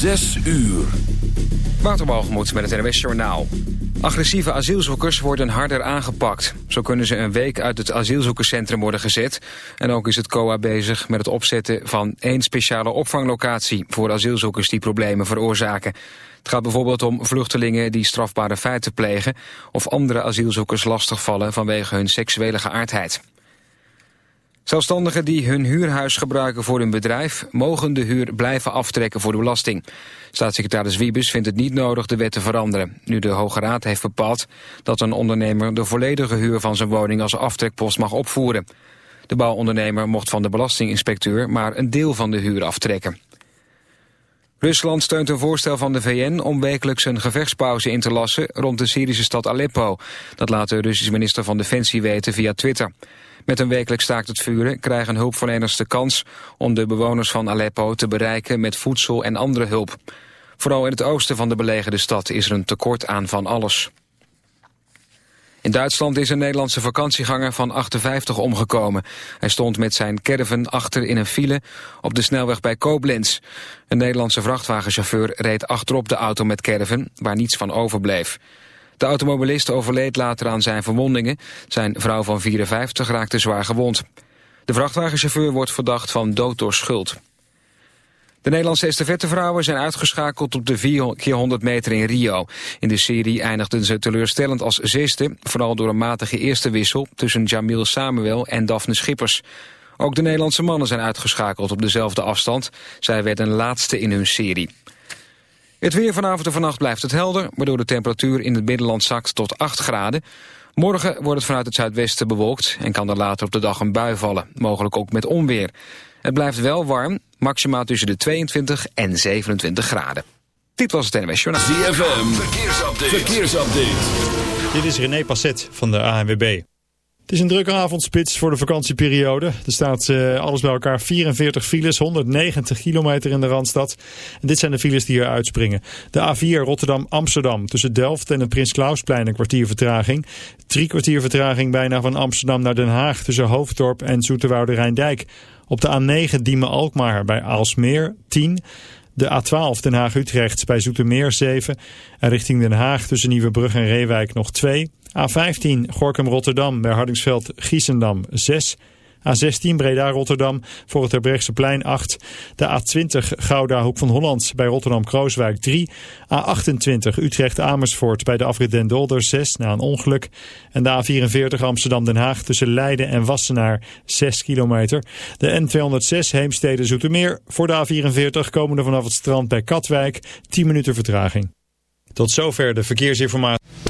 Zes uur. Waterbalgemoed met het NWS Journaal. Agressieve asielzoekers worden harder aangepakt. Zo kunnen ze een week uit het asielzoekerscentrum worden gezet. En ook is het COA bezig met het opzetten van één speciale opvanglocatie... voor asielzoekers die problemen veroorzaken. Het gaat bijvoorbeeld om vluchtelingen die strafbare feiten plegen... of andere asielzoekers lastigvallen vanwege hun seksuele geaardheid. Zelfstandigen die hun huurhuis gebruiken voor hun bedrijf... mogen de huur blijven aftrekken voor de belasting. Staatssecretaris Wiebes vindt het niet nodig de wet te veranderen... nu de Hoge Raad heeft bepaald dat een ondernemer... de volledige huur van zijn woning als aftrekpost mag opvoeren. De bouwondernemer mocht van de belastinginspecteur... maar een deel van de huur aftrekken. Rusland steunt een voorstel van de VN om wekelijks een gevechtspauze in te lassen rond de Syrische stad Aleppo. Dat laat de Russische minister van Defensie weten via Twitter. Met een wekelijk staakt het vuren krijgen hulpverleners de kans om de bewoners van Aleppo te bereiken met voedsel en andere hulp. Vooral in het oosten van de belegerde stad is er een tekort aan van alles. In Duitsland is een Nederlandse vakantieganger van 58 omgekomen. Hij stond met zijn caravan achter in een file op de snelweg bij Koblenz. Een Nederlandse vrachtwagenchauffeur reed achterop de auto met caravan, waar niets van overbleef. De automobilist overleed later aan zijn verwondingen. Zijn vrouw van 54 raakte zwaar gewond. De vrachtwagenchauffeur wordt verdacht van dood door schuld. De Nederlandse estafettevrouwen zijn uitgeschakeld op de 400 meter in Rio. In de serie eindigden ze teleurstellend als zesde... vooral door een matige eerste wissel tussen Jamil Samuel en Daphne Schippers. Ook de Nederlandse mannen zijn uitgeschakeld op dezelfde afstand. Zij werden laatste in hun serie. Het weer vanavond en vannacht blijft het helder... waardoor de temperatuur in het binnenland zakt tot 8 graden. Morgen wordt het vanuit het zuidwesten bewolkt... en kan er later op de dag een bui vallen, mogelijk ook met onweer. Het blijft wel warm, maximaal tussen de 22 en 27 graden. Dit was het NWS Journaal. ZFM, verkeersupdate. verkeersupdate. Dit is René Passet van de ANWB. Het is een drukke avondspits voor de vakantieperiode. Er staat uh, alles bij elkaar 44 files, 190 kilometer in de Randstad. En dit zijn de files die er uitspringen. De A4 Rotterdam-Amsterdam tussen Delft en het Prins Klausplein een kwartier vertraging. Drie kwartier vertraging bijna van Amsterdam naar Den Haag tussen Hoofddorp en Zoeterwoude Rijndijk. Op de A9 Diemen-Alkmaar bij Aalsmeer 10... De A12 Den Haag-Utrecht bij Zoetermeer 7. En richting Den Haag tussen Nieuwebrug en Reewijk nog 2. A15 Gorkum-Rotterdam bij Hardingsveld-Giessendam 6. A16 Breda-Rotterdam voor het plein 8. De A20 Gouda Hoek van Holland bij Rotterdam-Krooswijk 3. A28 Utrecht-Amersfoort bij de afrit Den Dolder 6 na een ongeluk. En de A44 Amsterdam-Den Haag tussen Leiden en Wassenaar 6 kilometer. De N206 Heemstede-Zoetermeer voor de A44 komende vanaf het strand bij Katwijk 10 minuten vertraging. Tot zover de verkeersinformatie.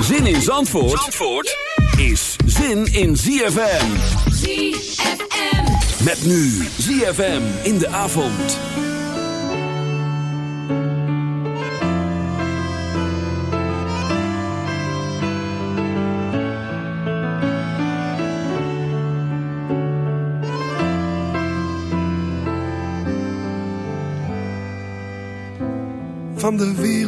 Zin in Zandvoort, Zandvoort is zin in ZFM. ZFM. Met nu ZFM in de avond. Van de wereld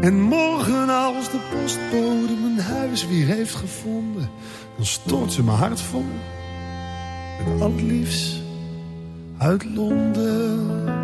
En morgen als de postbode mijn huis weer heeft gevonden, dan stort ze mijn hart vol. Al het uit Londen.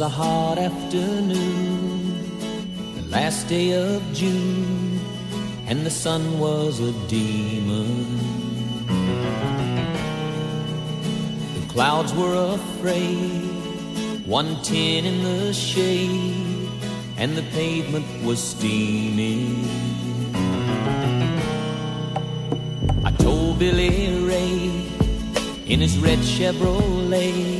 A hot afternoon, the last day of June, and the sun was a demon. The clouds were afraid, one tin in the shade, and the pavement was steaming. I told Billy Ray in his red Chevrolet.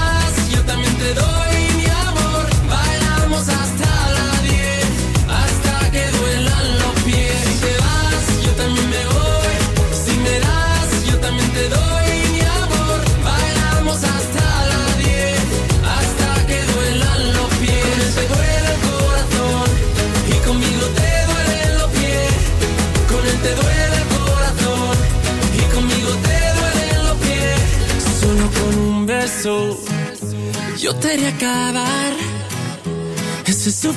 solamente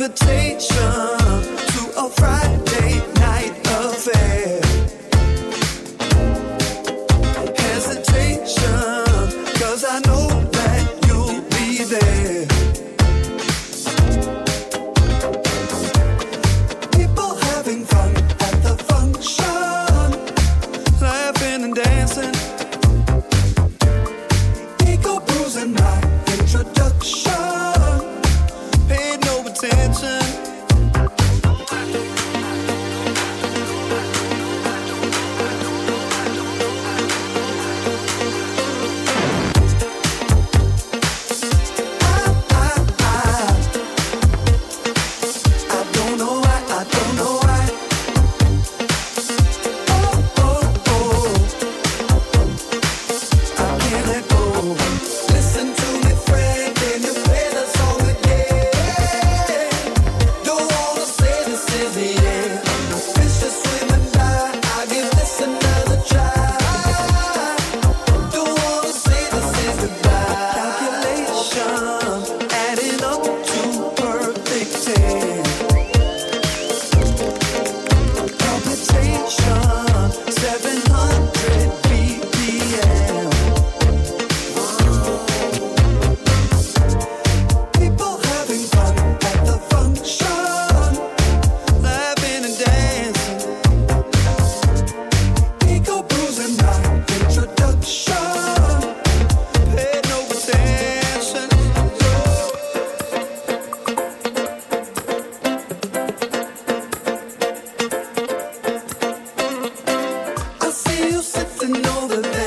Invitation to a Friday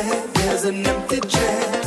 There's an empty chair.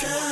Yeah.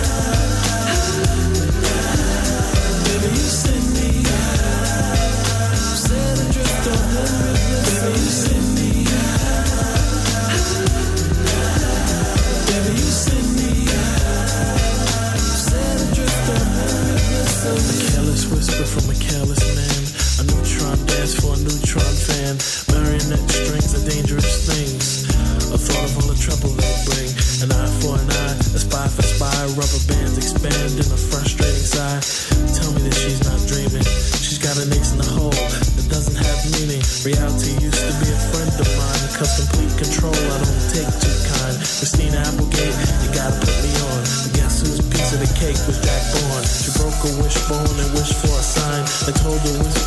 Sipping from a careless man. A neutron dance for a neutron fan. Marionette strings are dangerous things. A thought of all the trouble they bring. An eye for an eye, a spy for spy. Rubber bands expand in a frustrating sigh. Tell me that she's not dreaming. She's got an ace in the hole that doesn't have meaning. Reality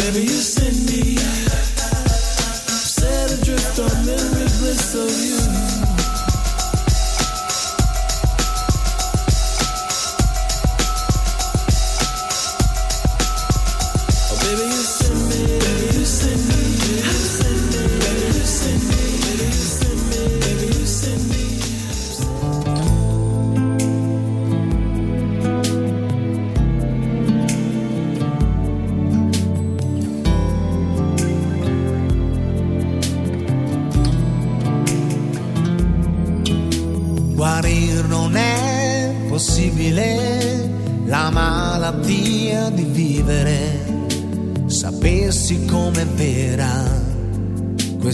Baby, you send me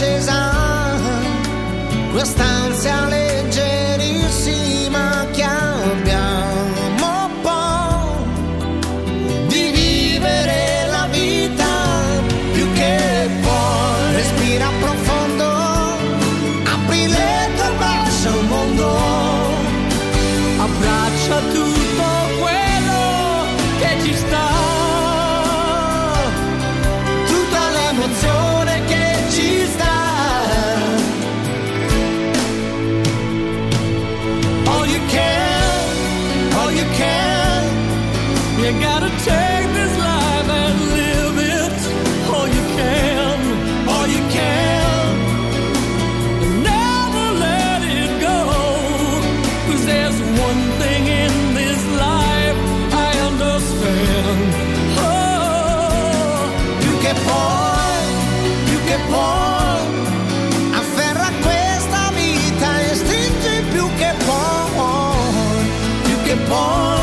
accesa, quest'ansia get born, you get born.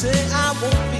Say I won't believe